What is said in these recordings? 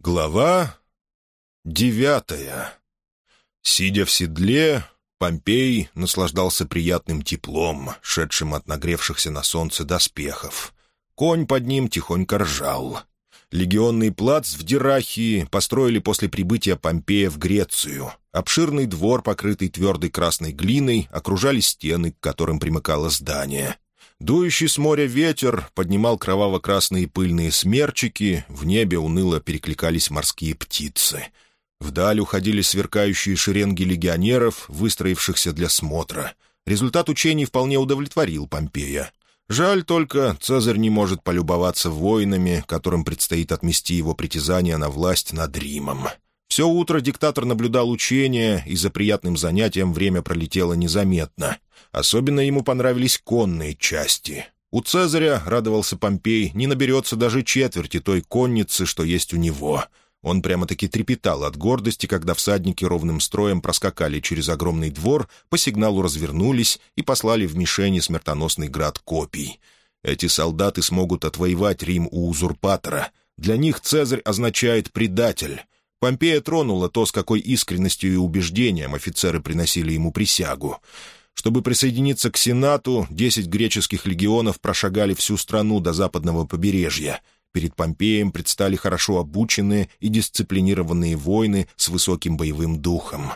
Глава девятая. Сидя в седле, Помпей наслаждался приятным теплом, шедшим от нагревшихся на солнце доспехов. Конь под ним тихонько ржал. Легионный плац в Дирахии построили после прибытия Помпея в Грецию. Обширный двор, покрытый твердой красной глиной, окружали стены, к которым примыкало здание. Дующий с моря ветер поднимал кроваво-красные пыльные смерчики, в небе уныло перекликались морские птицы. Вдаль уходили сверкающие шеренги легионеров, выстроившихся для смотра. Результат учений вполне удовлетворил Помпея. Жаль только, Цезарь не может полюбоваться воинами, которым предстоит отмести его притязания на власть над Римом. Все утро диктатор наблюдал учения, и за приятным занятием время пролетело незаметно. Особенно ему понравились конные части. У Цезаря, радовался Помпей, не наберется даже четверти той конницы, что есть у него — он прямо-таки трепетал от гордости, когда всадники ровным строем проскакали через огромный двор, по сигналу развернулись и послали в мишени смертоносный град копий. Эти солдаты смогут отвоевать Рим у узурпатора. Для них Цезарь означает «предатель». Помпея тронула то, с какой искренностью и убеждением офицеры приносили ему присягу. Чтобы присоединиться к Сенату, десять греческих легионов прошагали всю страну до западного побережья — Перед Помпеем предстали хорошо обученные и дисциплинированные воины с высоким боевым духом.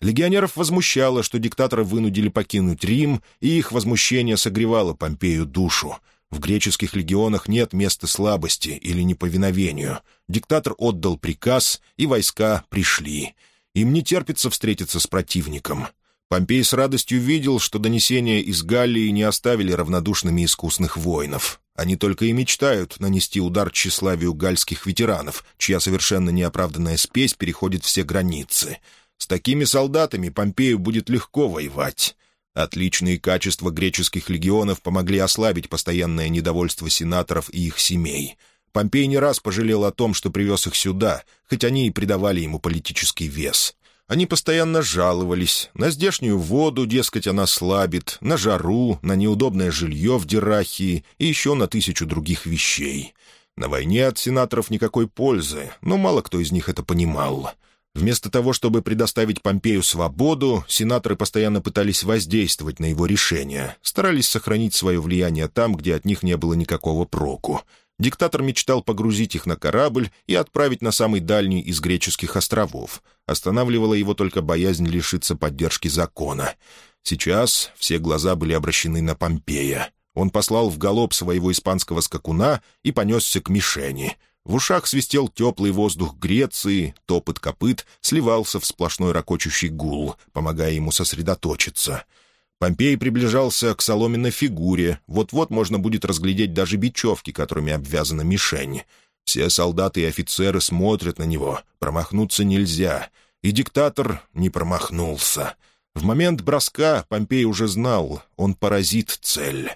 Легионеров возмущало, что диктатора вынудили покинуть Рим, и их возмущение согревало Помпею душу. В греческих легионах нет места слабости или неповиновению. Диктатор отдал приказ, и войска пришли. Им не терпится встретиться с противником. Помпей с радостью видел, что донесения из Галлии не оставили равнодушными искусных воинов. Они только и мечтают нанести удар тщеславию гальских ветеранов, чья совершенно неоправданная спесь переходит все границы. С такими солдатами Помпею будет легко воевать. Отличные качества греческих легионов помогли ослабить постоянное недовольство сенаторов и их семей. Помпей не раз пожалел о том, что привез их сюда, хоть они и придавали ему политический вес. Они постоянно жаловались на здешнюю воду, дескать, она слабит, на жару, на неудобное жилье в Дирахии и еще на тысячу других вещей. На войне от сенаторов никакой пользы, но мало кто из них это понимал. Вместо того, чтобы предоставить Помпею свободу, сенаторы постоянно пытались воздействовать на его решения, старались сохранить свое влияние там, где от них не было никакого проку — Диктатор мечтал погрузить их на корабль и отправить на самый дальний из греческих островов. Останавливала его только боязнь лишиться поддержки закона. Сейчас все глаза были обращены на Помпея. Он послал в галоп своего испанского скакуна и понесся к мишени. В ушах свистел теплый воздух Греции, топот копыт сливался в сплошной ракочущий гул, помогая ему сосредоточиться — Помпей приближался к соломенной фигуре. Вот-вот можно будет разглядеть даже бечевки, которыми обвязана мишень. Все солдаты и офицеры смотрят на него. Промахнуться нельзя. И диктатор не промахнулся. В момент броска Помпей уже знал, он поразит цель.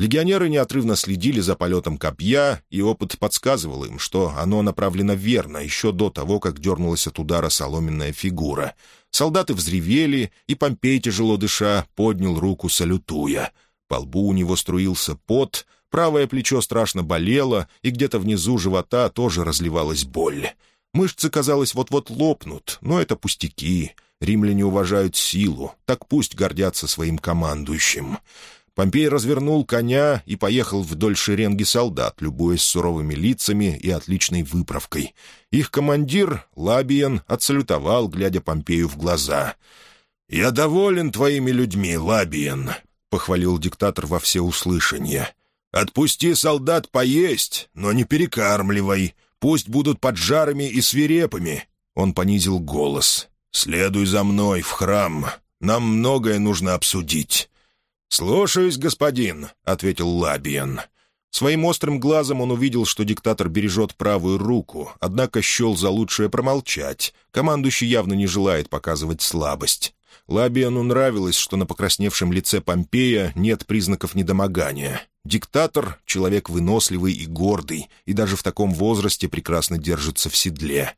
Легионеры неотрывно следили за полетом копья, и опыт подсказывал им, что оно направлено верно еще до того, как дернулась от удара соломенная фигура. Солдаты взревели, и Помпей, тяжело дыша, поднял руку, салютуя. По лбу у него струился пот, правое плечо страшно болело, и где-то внизу живота тоже разливалась боль. Мышцы, казалось, вот-вот лопнут, но это пустяки. Римляне уважают силу, так пусть гордятся своим командующим. Помпей развернул коня и поехал вдоль шеренги солдат, любуясь суровыми лицами и отличной выправкой. Их командир, Лабиен, отсалютовал, глядя Помпею в глаза. «Я доволен твоими людьми, Лабиен», — похвалил диктатор во всеуслышание. «Отпусти солдат поесть, но не перекармливай. Пусть будут поджарами и свирепыми». Он понизил голос. «Следуй за мной в храм. Нам многое нужно обсудить». «Слушаюсь, господин», — ответил Лабиен. Своим острым глазом он увидел, что диктатор бережет правую руку, однако счел за лучшее промолчать. Командующий явно не желает показывать слабость. Лабиану нравилось, что на покрасневшем лице Помпея нет признаков недомогания. Диктатор — человек выносливый и гордый, и даже в таком возрасте прекрасно держится в седле.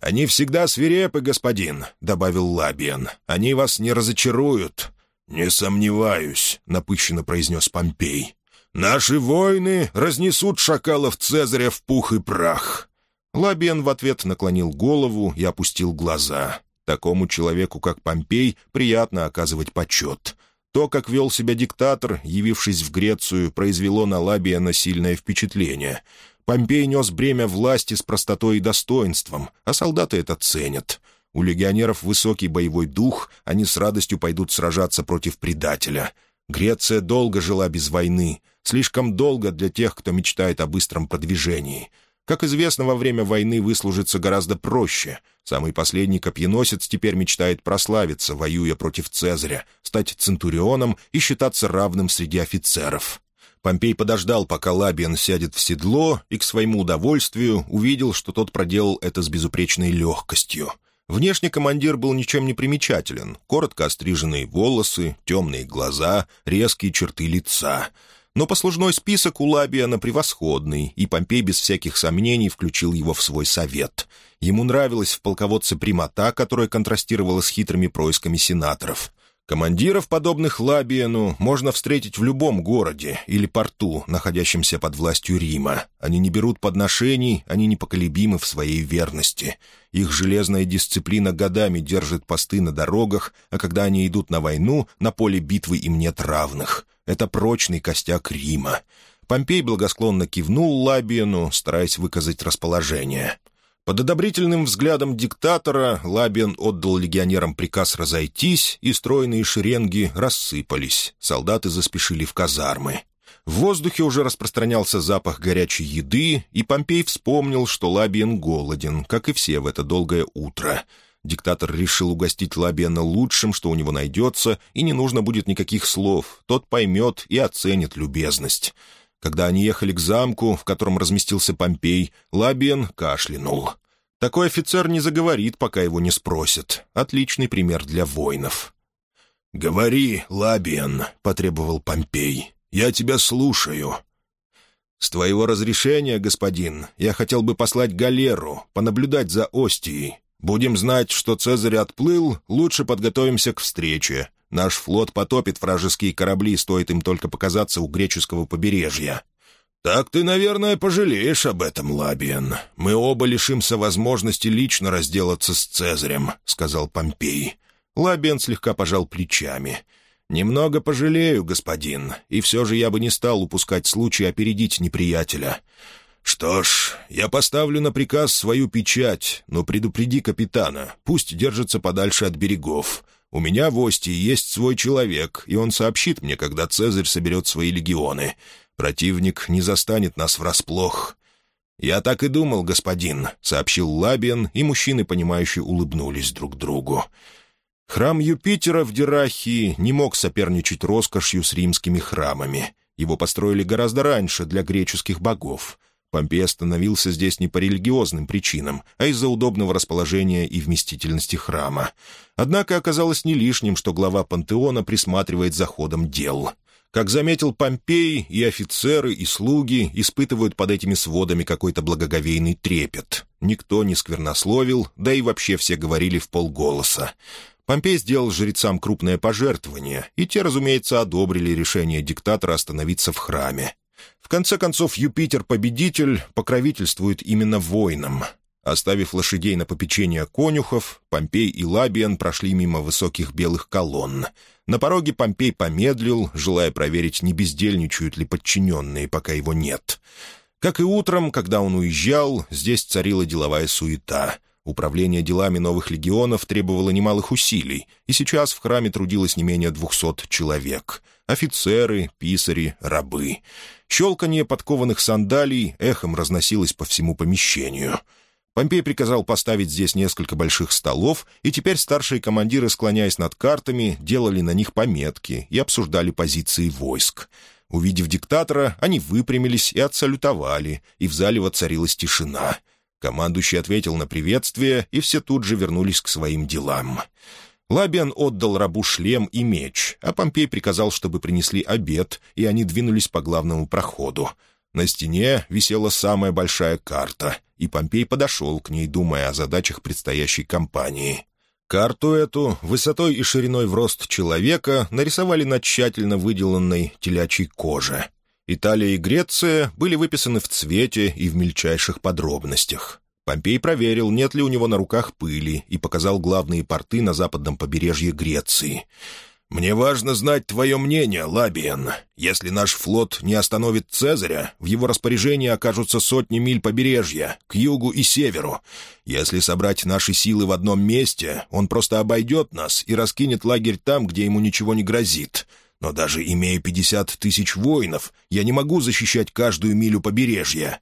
«Они всегда свирепы, господин», — добавил Лабиан. «Они вас не разочаруют. «Не сомневаюсь», — напыщенно произнес Помпей. «Наши воины разнесут шакалов Цезаря в пух и прах». Лабиен в ответ наклонил голову и опустил глаза. Такому человеку, как Помпей, приятно оказывать почет. То, как вел себя диктатор, явившись в Грецию, произвело на Лабиена сильное впечатление. Помпей нес бремя власти с простотой и достоинством, а солдаты это ценят. У легионеров высокий боевой дух, они с радостью пойдут сражаться против предателя. Греция долго жила без войны, слишком долго для тех, кто мечтает о быстром продвижении — как известно, во время войны выслужиться гораздо проще. Самый последний копьеносец теперь мечтает прославиться, воюя против Цезаря, стать центурионом и считаться равным среди офицеров. Помпей подождал, пока Лабиан сядет в седло, и к своему удовольствию увидел, что тот проделал это с безупречной легкостью. Внешне командир был ничем не примечателен. Коротко остриженные волосы, темные глаза, резкие черты лица — но послужной список у Лабиана превосходный, и Помпей без всяких сомнений включил его в свой совет. Ему нравилась в полководце прямота, которая контрастировала с хитрыми происками сенаторов. Командиров, подобных Лабиану, можно встретить в любом городе или порту, находящемся под властью Рима. Они не берут подношений, они непоколебимы в своей верности. Их железная дисциплина годами держит посты на дорогах, а когда они идут на войну, на поле битвы им нет равных. Это прочный костяк Рима. Помпей благосклонно кивнул Лабиену, стараясь выказать расположение. Под одобрительным взглядом диктатора Лабиен отдал легионерам приказ разойтись, и стройные шеренги рассыпались. Солдаты заспешили в казармы. В воздухе уже распространялся запах горячей еды, и Помпей вспомнил, что Лабиен голоден, как и все в это долгое утро. Диктатор решил угостить Лабиана лучшим, что у него найдется, и не нужно будет никаких слов. Тот поймет и оценит любезность. Когда они ехали к замку, в котором разместился Помпей, Лабиан кашлянул. Такой офицер не заговорит, пока его не спросят. Отличный пример для воинов. «Говори, Лабиан», — потребовал Помпей. «Я тебя слушаю». «С твоего разрешения, господин, я хотел бы послать галеру, понаблюдать за Остией. Будем знать, что Цезарь отплыл, лучше подготовимся к встрече. Наш флот потопит вражеские корабли, стоит им только показаться у греческого побережья». «Так ты, наверное, пожалеешь об этом, Лабиен. Мы оба лишимся возможности лично разделаться с Цезарем», — сказал Помпей. Лабиен слегка пожал плечами. «Немного пожалею, господин, и все же я бы не стал упускать случай опередить неприятеля. «Что ж, я поставлю на приказ свою печать, но предупреди капитана, пусть держится подальше от берегов. У меня в Остии есть свой человек, и он сообщит мне, когда Цезарь соберет свои легионы. Противник не застанет нас врасплох». «Я так и думал, господин», — сообщил Лабиан, и мужчины, понимающие, улыбнулись друг другу. Храм Юпитера в Дирахии не мог соперничать роскошью с римскими храмами. Его построили гораздо раньше для греческих богов. Помпей остановился здесь не по религиозным причинам, а из-за удобного расположения и вместительности храма. Однако оказалось не лишним, что глава пантеона присматривает за ходом дел. Как заметил Помпей, и офицеры, и слуги испытывают под этими сводами какой-то благоговейный трепет. Никто не сквернословил, да и вообще все говорили в полголоса. Помпей сделал жрецам крупное пожертвование, и те, разумеется, одобрили решение диктатора остановиться в храме. В конце концов, Юпитер-победитель покровительствует именно воинам. Оставив лошадей на попечение конюхов, Помпей и Лабиан прошли мимо высоких белых колонн. На пороге Помпей помедлил, желая проверить, не бездельничают ли подчиненные, пока его нет. Как и утром, когда он уезжал, здесь царила деловая суета. Управление делами новых легионов требовало немалых усилий, и сейчас в храме трудилось не менее двухсот человек — офицеры, писари, рабы. Щелканье подкованных сандалий эхом разносилось по всему помещению. Помпей приказал поставить здесь несколько больших столов, и теперь старшие командиры, склоняясь над картами, делали на них пометки и обсуждали позиции войск. Увидев диктатора, они выпрямились и отсалютовали, и в зале воцарилась тишина. Командующий ответил на приветствие, и все тут же вернулись к своим делам. Лабиан отдал рабу шлем и меч, а Помпей приказал, чтобы принесли обед, и они двинулись по главному проходу. На стене висела самая большая карта, и Помпей подошел к ней, думая о задачах предстоящей кампании. Карту эту, высотой и шириной в рост человека, нарисовали на тщательно выделанной телячьей коже. Италия и Греция были выписаны в цвете и в мельчайших подробностях. Помпей проверил, нет ли у него на руках пыли, и показал главные порты на западном побережье Греции. «Мне важно знать твое мнение, Лабиен. Если наш флот не остановит Цезаря, в его распоряжении окажутся сотни миль побережья, к югу и северу. Если собрать наши силы в одном месте, он просто обойдет нас и раскинет лагерь там, где ему ничего не грозит. Но даже имея пятьдесят тысяч воинов, я не могу защищать каждую милю побережья».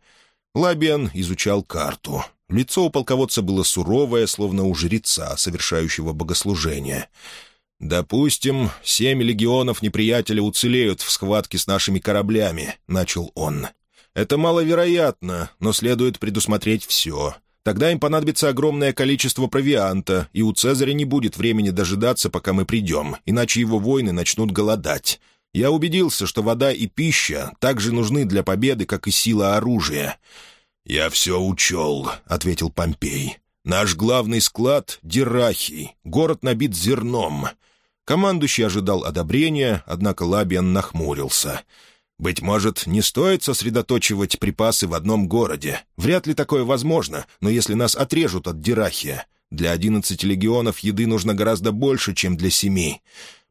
Лабиан изучал карту. Лицо у полководца было суровое, словно у жреца, совершающего богослужение. «Допустим, семь легионов неприятеля уцелеют в схватке с нашими кораблями», — начал он. «Это маловероятно, но следует предусмотреть все. Тогда им понадобится огромное количество провианта, и у Цезаря не будет времени дожидаться, пока мы придем, иначе его воины начнут голодать. Я убедился, что вода и пища также нужны для победы, как и сила оружия». «Я все учел», — ответил Помпей. «Наш главный склад — Дирахий. Город набит зерном». Командующий ожидал одобрения, однако Лабиан нахмурился. «Быть может, не стоит сосредоточивать припасы в одном городе. Вряд ли такое возможно, но если нас отрежут от Дирахия, для одиннадцати легионов еды нужно гораздо больше, чем для семи.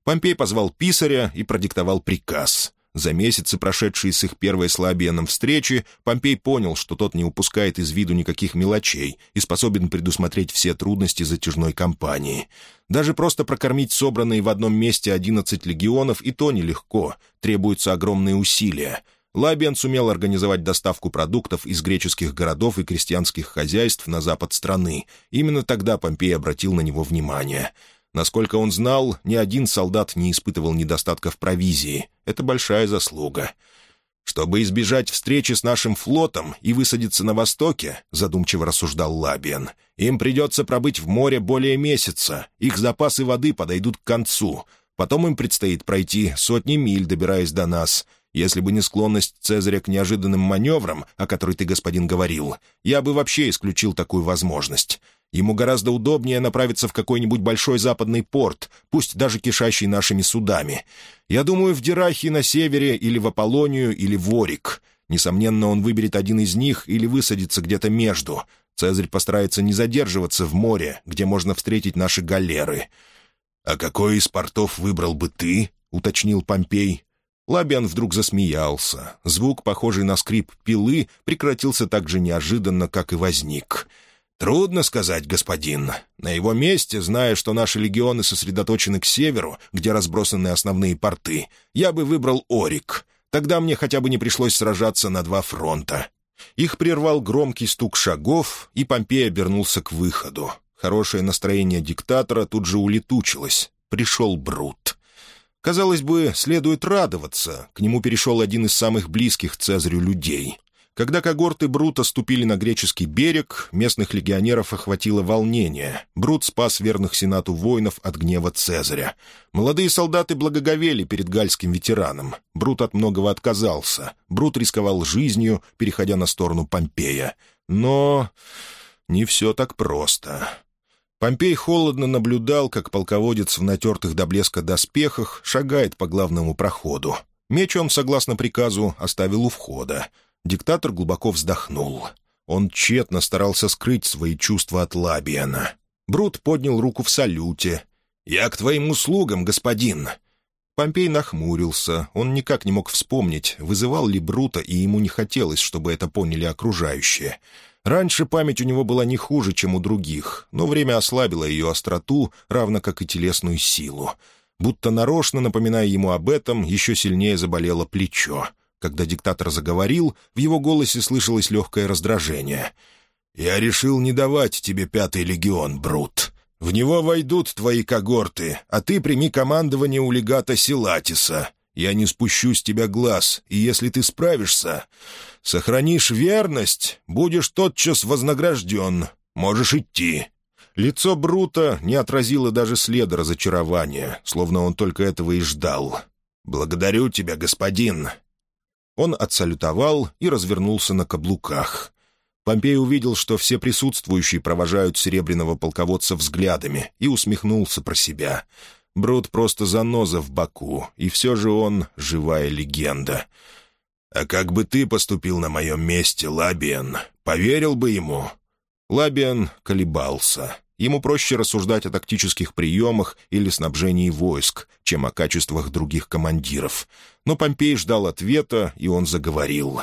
Помпей позвал писаря и продиктовал приказ. За месяцы, прошедшие с их первой с Лабианом встречи, Помпей понял, что тот не упускает из виду никаких мелочей и способен предусмотреть все трудности затяжной кампании. Даже просто прокормить собранные в одном месте одиннадцать легионов и то нелегко, требуются огромные усилия. Лабиан сумел организовать доставку продуктов из греческих городов и крестьянских хозяйств на запад страны. Именно тогда Помпей обратил на него внимание — Насколько он знал, ни один солдат не испытывал недостатка в провизии. Это большая заслуга. «Чтобы избежать встречи с нашим флотом и высадиться на востоке», — задумчиво рассуждал Лабиан, «им придется пробыть в море более месяца, их запасы воды подойдут к концу. Потом им предстоит пройти сотни миль, добираясь до нас. Если бы не склонность Цезаря к неожиданным маневрам, о которой ты, господин, говорил, я бы вообще исключил такую возможность. Ему гораздо удобнее направиться в какой-нибудь большой западный порт, пусть даже кишащий нашими судами. Я думаю, в Дирахе на севере или в Аполлонию или в Орик. Несомненно, он выберет один из них или высадится где-то между. Цезарь постарается не задерживаться в море, где можно встретить наши галеры. «А какой из портов выбрал бы ты?» — уточнил Помпей. Лабиан вдруг засмеялся. Звук, похожий на скрип пилы, прекратился так же неожиданно, как и возник — «Трудно сказать, господин. На его месте, зная, что наши легионы сосредоточены к северу, где разбросаны основные порты, я бы выбрал Орик. Тогда мне хотя бы не пришлось сражаться на два фронта». Их прервал громкий стук шагов, и Помпей обернулся к выходу. Хорошее настроение диктатора тут же улетучилось. Пришел Брут. Казалось бы, следует радоваться. К нему перешел один из самых близких Цезарю людей. Когда когорты Брута ступили на греческий берег, местных легионеров охватило волнение. Брут спас верных сенату воинов от гнева Цезаря. Молодые солдаты благоговели перед гальским ветераном. Брут от многого отказался. Брут рисковал жизнью, переходя на сторону Помпея. Но не все так просто. Помпей холодно наблюдал, как полководец в натертых до блеска доспехах шагает по главному проходу. Меч он, согласно приказу, оставил у входа. Диктатор глубоко вздохнул. Он тщетно старался скрыть свои чувства от Лабиана. Брут поднял руку в салюте. «Я к твоим услугам, господин!» Помпей нахмурился. Он никак не мог вспомнить, вызывал ли Брута, и ему не хотелось, чтобы это поняли окружающие. Раньше память у него была не хуже, чем у других, но время ослабило ее остроту, равно как и телесную силу. Будто нарочно, напоминая ему об этом, еще сильнее заболело плечо. Когда диктатор заговорил, в его голосе слышалось легкое раздражение. «Я решил не давать тебе пятый легион, Брут. В него войдут твои когорты, а ты прими командование у легата Силатиса. Я не спущу с тебя глаз, и если ты справишься, сохранишь верность, будешь тотчас вознагражден. Можешь идти». Лицо Брута не отразило даже следа разочарования, словно он только этого и ждал. «Благодарю тебя, господин. Он отсалютовал и развернулся на каблуках. Помпей увидел, что все присутствующие провожают серебряного полководца взглядами, и усмехнулся про себя. Брут просто заноза в боку, и все же он — живая легенда. «А как бы ты поступил на моем месте, Лабиен? Поверил бы ему?» Лабиан колебался. Ему проще рассуждать о тактических приемах или снабжении войск, чем о качествах других командиров. Но Помпей ждал ответа, и он заговорил.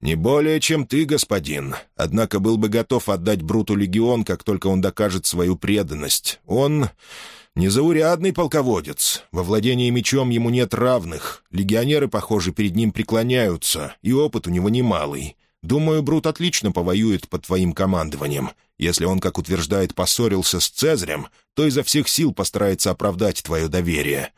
«Не более, чем ты, господин. Однако был бы готов отдать Бруту легион, как только он докажет свою преданность. Он незаурядный полководец. Во владении мечом ему нет равных. Легионеры, похоже, перед ним преклоняются, и опыт у него немалый. Думаю, Брут отлично повоюет под твоим командованием. Если он, как утверждает, поссорился с Цезарем, то изо всех сил постарается оправдать твое доверие.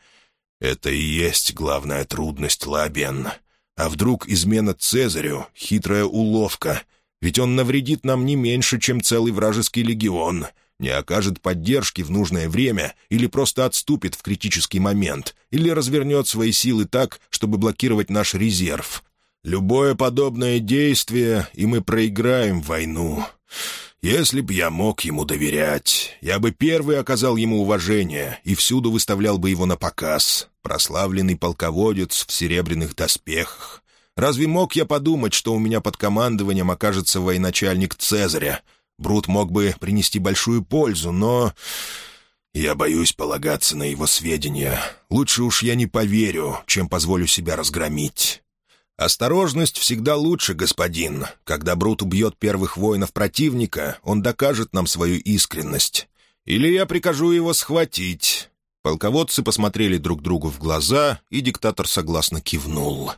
Это и есть главная трудность, Лабиан. А вдруг измена Цезарю — хитрая уловка? Ведь он навредит нам не меньше, чем целый вражеский легион, не окажет поддержки в нужное время или просто отступит в критический момент, или развернет свои силы так, чтобы блокировать наш резерв. Любое подобное действие, и мы проиграем войну. Если б я мог ему доверять, я бы первый оказал ему уважение и всюду выставлял бы его на показ. Прославленный полководец в серебряных доспехах. Разве мог я подумать, что у меня под командованием окажется военачальник Цезаря? Брут мог бы принести большую пользу, но... Я боюсь полагаться на его сведения. Лучше уж я не поверю, чем позволю себя разгромить. «Осторожность всегда лучше, господин. Когда Брут убьет первых воинов противника, он докажет нам свою искренность. Или я прикажу его схватить». Полководцы посмотрели друг другу в глаза, и диктатор согласно кивнул.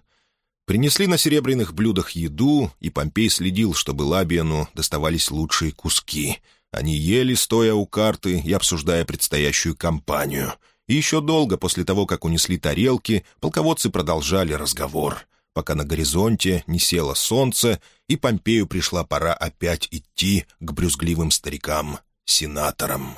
Принесли на серебряных блюдах еду, и Помпей следил, чтобы Лабиану доставались лучшие куски. Они ели, стоя у карты и обсуждая предстоящую кампанию. И еще долго после того, как унесли тарелки, полководцы продолжали разговор пока на горизонте не село солнце, и Помпею пришла пора опять идти к брюзгливым старикам, сенаторам.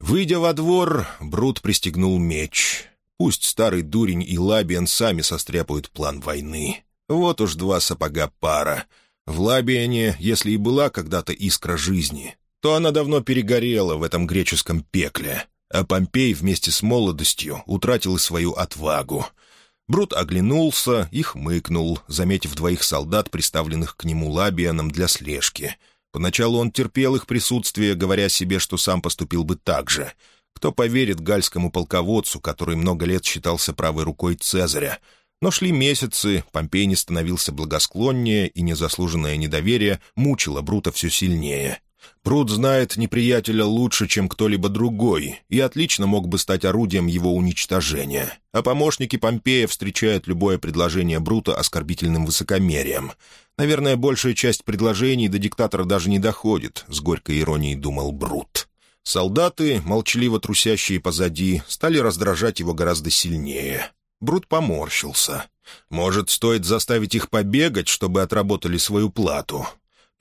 Выйдя во двор, Брут пристегнул меч. Пусть старый дурень и Лабиан сами состряпают план войны. Вот уж два сапога пара. В Лабиане, если и была когда-то искра жизни, то она давно перегорела в этом греческом пекле, а Помпей вместе с молодостью утратил свою отвагу — Брут оглянулся и хмыкнул, заметив двоих солдат, приставленных к нему лабианом для слежки. Поначалу он терпел их присутствие, говоря себе, что сам поступил бы так же. Кто поверит гальскому полководцу, который много лет считался правой рукой Цезаря? Но шли месяцы, Помпей не становился благосклоннее, и незаслуженное недоверие мучило Брута все сильнее. Пруд знает неприятеля лучше, чем кто-либо другой, и отлично мог бы стать орудием его уничтожения. А помощники Помпея встречают любое предложение Брута оскорбительным высокомерием. Наверное, большая часть предложений до диктатора даже не доходит, с горькой иронией думал Брут. Солдаты, молчаливо трусящие позади, стали раздражать его гораздо сильнее. Брут поморщился. «Может, стоит заставить их побегать, чтобы отработали свою плату?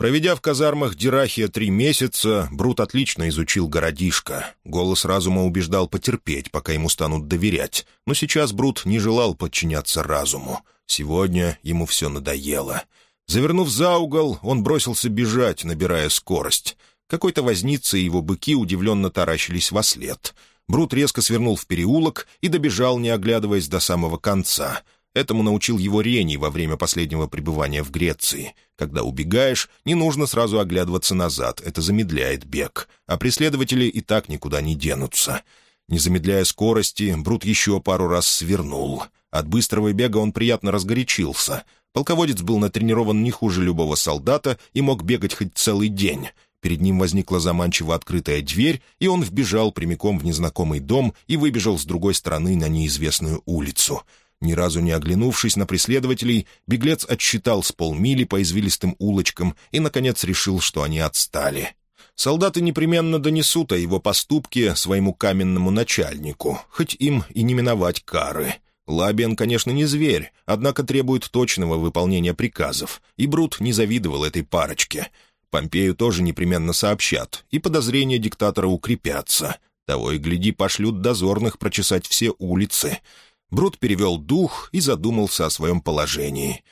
Проведя в казармах Дирахия три месяца, Брут отлично изучил городишко. Голос разума убеждал потерпеть, пока ему станут доверять. Но сейчас Брут не желал подчиняться разуму. Сегодня ему все надоело. Завернув за угол, он бросился бежать, набирая скорость. Какой-то возница и его быки удивленно таращились во след. Брут резко свернул в переулок и добежал, не оглядываясь до самого конца — Этому научил его Рений во время последнего пребывания в Греции. Когда убегаешь, не нужно сразу оглядываться назад, это замедляет бег, а преследователи и так никуда не денутся. Не замедляя скорости, Брут еще пару раз свернул. От быстрого бега он приятно разгорячился. Полководец был натренирован не хуже любого солдата и мог бегать хоть целый день. Перед ним возникла заманчиво открытая дверь, и он вбежал прямиком в незнакомый дом и выбежал с другой стороны на неизвестную улицу — ни разу не оглянувшись на преследователей, беглец отсчитал с полмили по извилистым улочкам и, наконец, решил, что они отстали. Солдаты непременно донесут о его поступке своему каменному начальнику, хоть им и не миновать кары. Лабиан, конечно, не зверь, однако требует точного выполнения приказов, и Брут не завидовал этой парочке. Помпею тоже непременно сообщат, и подозрения диктатора укрепятся. Того и гляди, пошлют дозорных прочесать все улицы — Брут перевел дух и задумался о своем положении.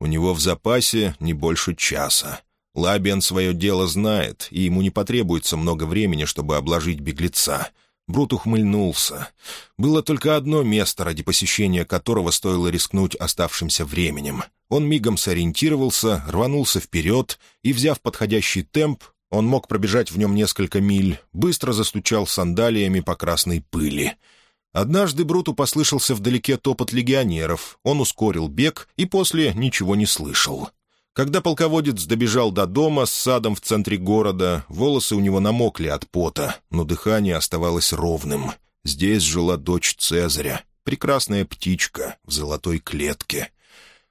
У него в запасе не больше часа. Лабиан свое дело знает, и ему не потребуется много времени, чтобы обложить беглеца. Брут ухмыльнулся. Было только одно место, ради посещения которого стоило рискнуть оставшимся временем. Он мигом сориентировался, рванулся вперед и, взяв подходящий темп, он мог пробежать в нем несколько миль, быстро застучал сандалиями по красной пыли. Однажды Бруту послышался вдалеке топот легионеров, он ускорил бег и после ничего не слышал. Когда полководец добежал до дома с садом в центре города, волосы у него намокли от пота, но дыхание оставалось ровным. Здесь жила дочь Цезаря, прекрасная птичка в золотой клетке.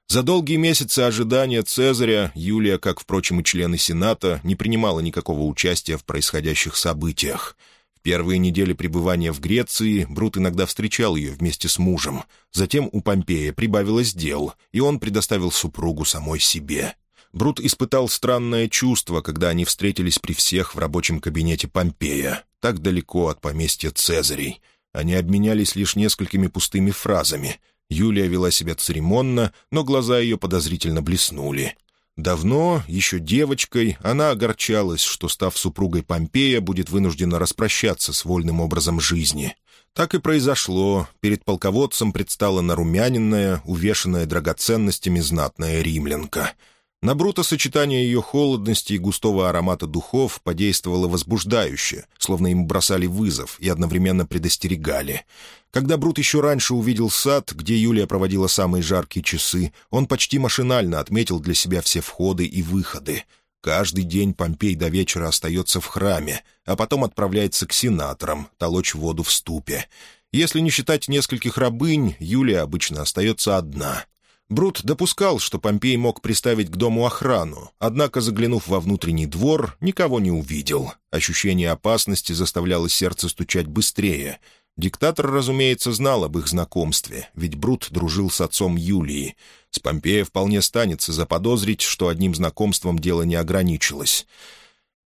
За долгие месяцы ожидания Цезаря Юлия, как, впрочем, и члены Сената, не принимала никакого участия в происходящих событиях. В первые недели пребывания в Греции Брут иногда встречал ее вместе с мужем. Затем у Помпея прибавилось дел, и он предоставил супругу самой себе. Брут испытал странное чувство, когда они встретились при всех в рабочем кабинете Помпея, так далеко от поместья Цезарей. Они обменялись лишь несколькими пустыми фразами — Юлия вела себя церемонно, но глаза ее подозрительно блеснули. Давно, еще девочкой, она огорчалась, что, став супругой Помпея, будет вынуждена распрощаться с вольным образом жизни. Так и произошло. Перед полководцем предстала нарумяненная, увешанная драгоценностями знатная римлянка — на Брута сочетание ее холодности и густого аромата духов подействовало возбуждающе, словно им бросали вызов и одновременно предостерегали. Когда Брут еще раньше увидел сад, где Юлия проводила самые жаркие часы, он почти машинально отметил для себя все входы и выходы. Каждый день Помпей до вечера остается в храме, а потом отправляется к сенаторам, толочь воду в ступе. Если не считать нескольких рабынь, Юлия обычно остается одна — Брут допускал, что Помпей мог приставить к дому охрану, однако, заглянув во внутренний двор, никого не увидел. Ощущение опасности заставляло сердце стучать быстрее. Диктатор, разумеется, знал об их знакомстве, ведь Брут дружил с отцом Юлии. С Помпея вполне станется заподозрить, что одним знакомством дело не ограничилось.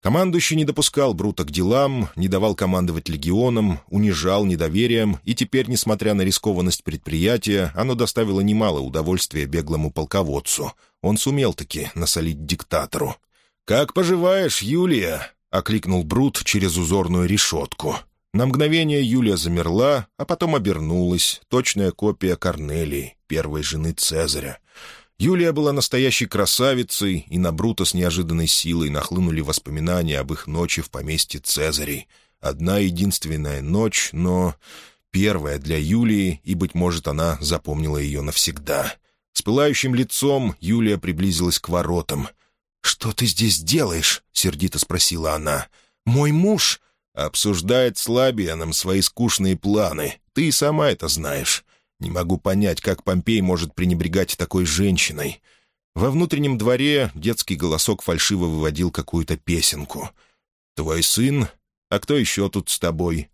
Командующий не допускал Брута к делам, не давал командовать легионом, унижал недоверием, и теперь, несмотря на рискованность предприятия, оно доставило немало удовольствия беглому полководцу. Он сумел-таки насолить диктатору. «Как поживаешь, Юлия?» — окликнул Брут через узорную решетку. На мгновение Юлия замерла, а потом обернулась, точная копия Корнелии, первой жены Цезаря. Юлия была настоящей красавицей, и на Брута с неожиданной силой нахлынули воспоминания об их ночи в поместье Цезарей. Одна единственная ночь, но первая для Юлии, и, быть может, она запомнила ее навсегда. С пылающим лицом Юлия приблизилась к воротам. «Что ты здесь делаешь?» — сердито спросила она. «Мой муж...» «Обсуждает с Лабианом свои скучные планы. Ты и сама это знаешь. Не могу понять, как Помпей может пренебрегать такой женщиной. Во внутреннем дворе детский голосок фальшиво выводил какую-то песенку. «Твой сын? А кто еще тут с тобой?»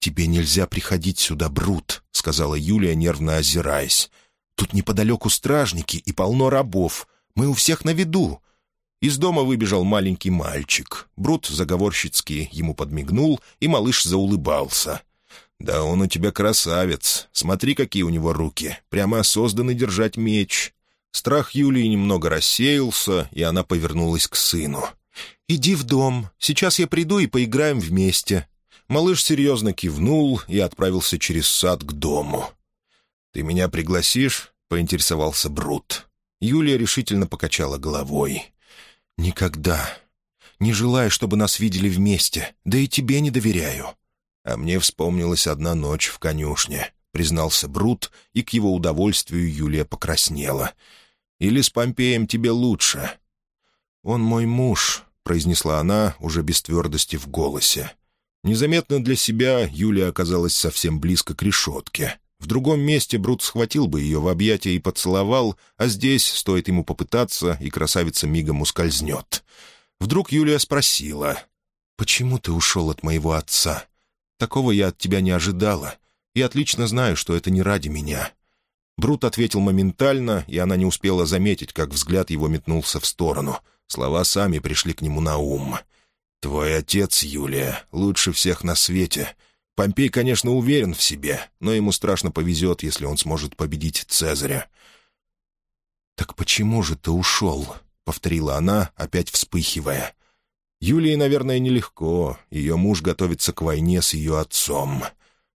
«Тебе нельзя приходить сюда, Брут», — сказала Юлия, нервно озираясь. «Тут неподалеку стражники и полно рабов. Мы у всех на виду». Из дома выбежал маленький мальчик. Брут заговорщицки ему подмигнул, и малыш заулыбался. «Да он у тебя красавец. Смотри, какие у него руки. Прямо созданы держать меч». Страх Юлии немного рассеялся, и она повернулась к сыну. «Иди в дом. Сейчас я приду и поиграем вместе». Малыш серьезно кивнул и отправился через сад к дому. «Ты меня пригласишь?» — поинтересовался Брут. Юлия решительно покачала головой. «Никогда. Не желаю, чтобы нас видели вместе, да и тебе не доверяю. А мне вспомнилась одна ночь в конюшне, признался Брут, и к его удовольствию Юлия покраснела. «Или с Помпеем тебе лучше?» «Он мой муж», — произнесла она уже без твердости в голосе. Незаметно для себя Юлия оказалась совсем близко к решетке. В другом месте Брут схватил бы ее в объятия и поцеловал, а здесь, стоит ему попытаться, и красавица мигом ускользнет. Вдруг Юлия спросила, «Почему ты ушел от моего отца?» Такого я от тебя не ожидала, и отлично знаю, что это не ради меня». Брут ответил моментально, и она не успела заметить, как взгляд его метнулся в сторону. Слова сами пришли к нему на ум. «Твой отец, Юлия, лучше всех на свете. Помпей, конечно, уверен в себе, но ему страшно повезет, если он сможет победить Цезаря». «Так почему же ты ушел?» — повторила она, опять вспыхивая. Юлии, наверное, нелегко. Ее муж готовится к войне с ее отцом.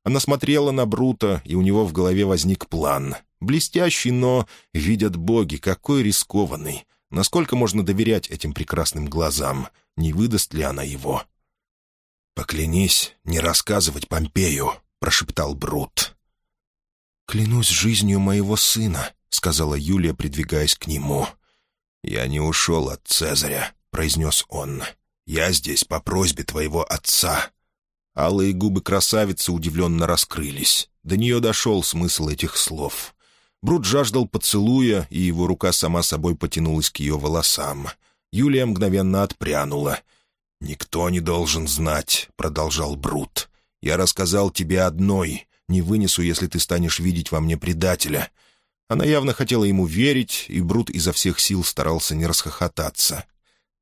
Она смотрела на Брута, и у него в голове возник план. Блестящий, но, видят боги, какой рискованный. Насколько можно доверять этим прекрасным глазам? Не выдаст ли она его? «Поклянись не рассказывать Помпею», — прошептал Брут. «Клянусь жизнью моего сына», — сказала Юлия, придвигаясь к нему. «Я не ушел от Цезаря», — произнес он. «Я здесь по просьбе твоего отца». Алые губы красавицы удивленно раскрылись. До нее дошел смысл этих слов. Брут жаждал поцелуя, и его рука сама собой потянулась к ее волосам. Юлия мгновенно отпрянула. «Никто не должен знать», — продолжал Брут. «Я рассказал тебе одной. Не вынесу, если ты станешь видеть во мне предателя. Она явно хотела ему верить, и Брут изо всех сил старался не расхохотаться.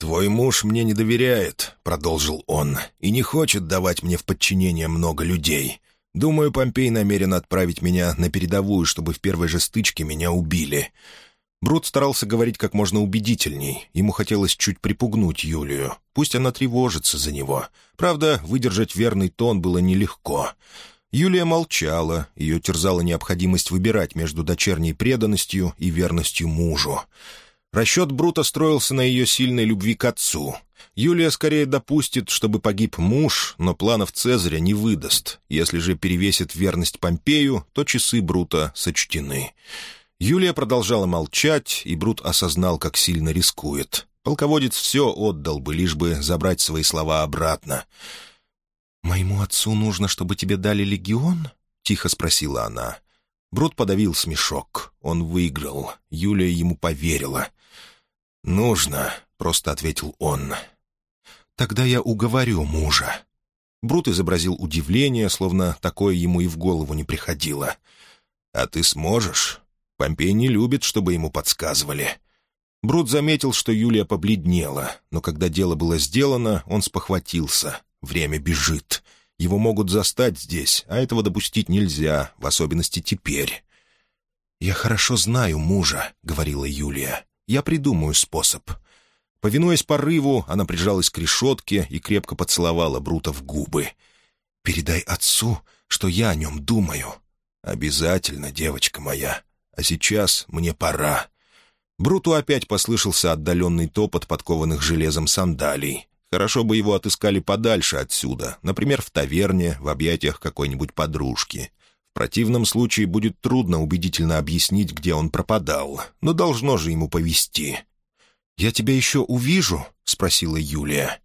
«Твой муж мне не доверяет», — продолжил он, — «и не хочет давать мне в подчинение много людей. Думаю, Помпей намерен отправить меня на передовую, чтобы в первой же стычке меня убили». Брут старался говорить как можно убедительней. Ему хотелось чуть припугнуть Юлию. Пусть она тревожится за него. Правда, выдержать верный тон было нелегко. Юлия молчала, ее терзала необходимость выбирать между дочерней преданностью и верностью мужу. Расчет Брута строился на ее сильной любви к отцу. Юлия скорее допустит, чтобы погиб муж, но планов Цезаря не выдаст. Если же перевесит верность Помпею, то часы Брута сочтены. Юлия продолжала молчать, и Брут осознал, как сильно рискует. Полководец все отдал бы, лишь бы забрать свои слова обратно. «Моему отцу нужно, чтобы тебе дали легион?» — тихо спросила она. Брут подавил смешок. Он выиграл. Юлия ему поверила. «Нужно», — просто ответил он. «Тогда я уговорю мужа». Брут изобразил удивление, словно такое ему и в голову не приходило. «А ты сможешь?» Помпей не любит, чтобы ему подсказывали. Брут заметил, что Юлия побледнела, но когда дело было сделано, он спохватился. Время бежит. Его могут застать здесь, а этого допустить нельзя, в особенности теперь. «Я хорошо знаю мужа», — говорила Юлия. «Я придумаю способ». Повинуясь порыву, она прижалась к решетке и крепко поцеловала Брута в губы. «Передай отцу, что я о нем думаю». «Обязательно, девочка моя. А сейчас мне пора». Бруту опять послышался отдаленный топот подкованных железом сандалий. Хорошо бы его отыскали подальше отсюда, например, в таверне, в объятиях какой-нибудь подружки. В противном случае будет трудно убедительно объяснить, где он пропадал, но должно же ему повести. «Я тебя еще увижу?» — спросила Юлия.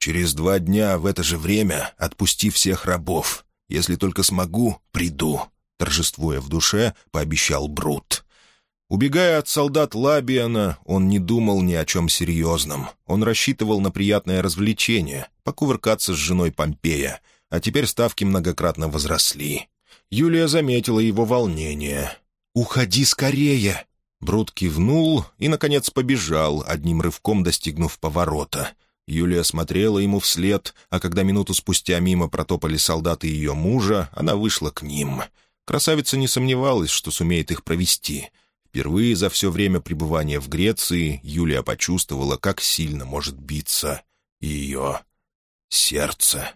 «Через два дня в это же время отпусти всех рабов. Если только смогу, приду», — торжествуя в душе, пообещал Брут. Убегая от солдат Лабиана, он не думал ни о чем серьезном. Он рассчитывал на приятное развлечение, покувыркаться с женой Помпея, а теперь ставки многократно возросли. Юлия заметила его волнение. «Уходи скорее!» Брут кивнул и, наконец, побежал, одним рывком достигнув поворота. Юлия смотрела ему вслед, а когда минуту спустя мимо протопали солдаты ее мужа, она вышла к ним. Красавица не сомневалась, что сумеет их провести — Впервые за все время пребывания в Греции Юлия почувствовала, как сильно может биться ее сердце.